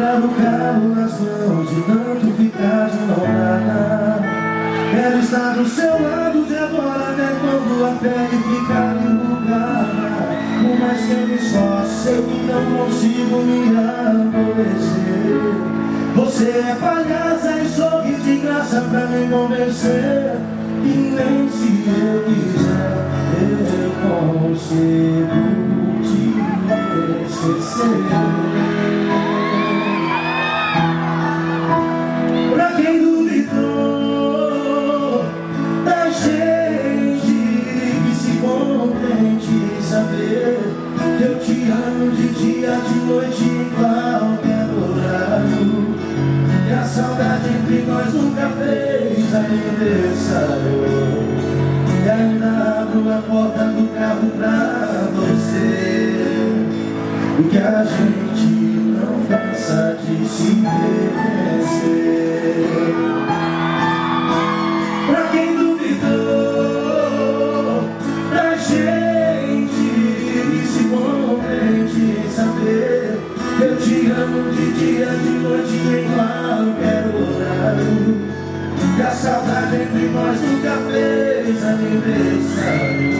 no carro, nas mãos, de tanto ficar de mão. Quero estar do seu lado de agora até quando a pele ficar enrugada. Por mais que me esforce, sei que não consigo me aborrecer. Você é palhaça e sorri de graça pra me convencer. E nem se eu quiser, eu consigo te esquecer. Noite em qualquer horário E a saudade entre nós nunca fez aniversário. E ainda abro a porta do carro pra você. Porque a gente não cansa de se reconhecer De noite queimar o quero horário que a saudade entre nós nunca fez aniversário.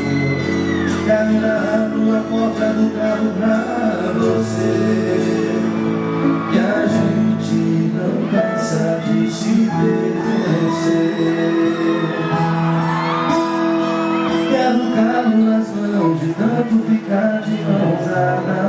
Caminhar narrando a porta do carro pra você. Que a gente não cansa de se pertencer Quero carro nas mãos de tanto ficar de mãos dadas.